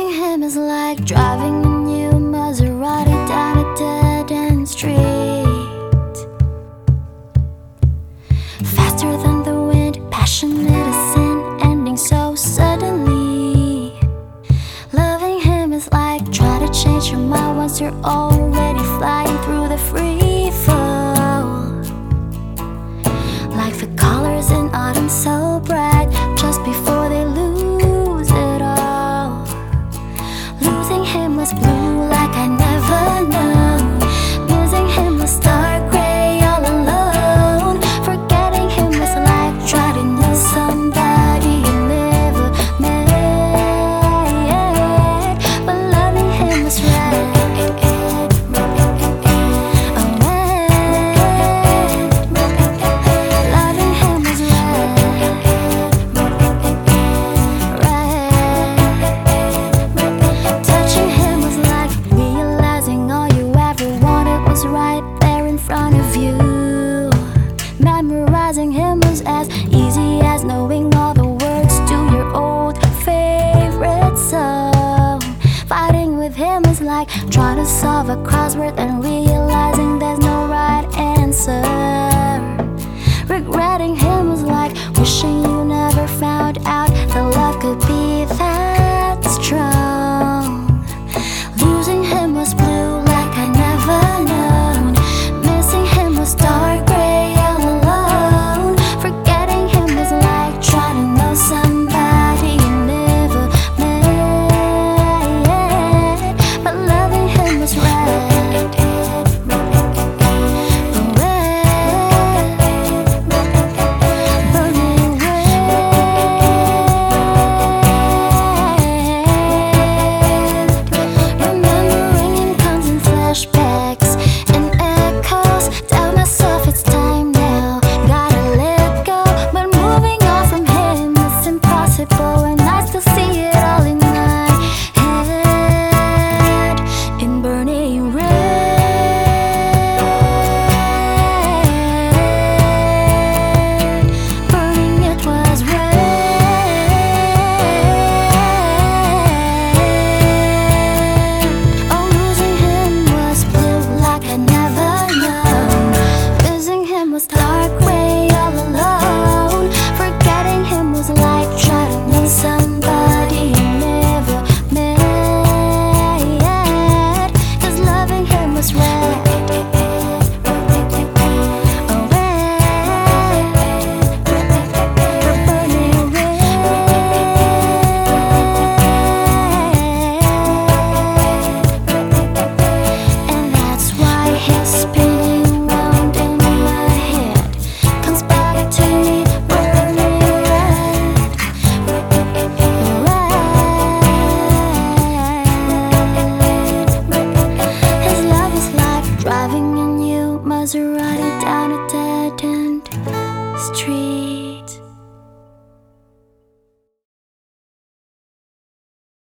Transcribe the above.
Following him is like driving a new Maserati down a dead end street. Faster than the wind, passionate as sin, ending so suddenly. Loving him is like trying to change your mind once you're old. Memorizing him was as easy as knowing all the words to your old favorite song. Fighting with him is like trying to solve a crossword and realizing there's no right answer. Regretting him is like wishing. This tree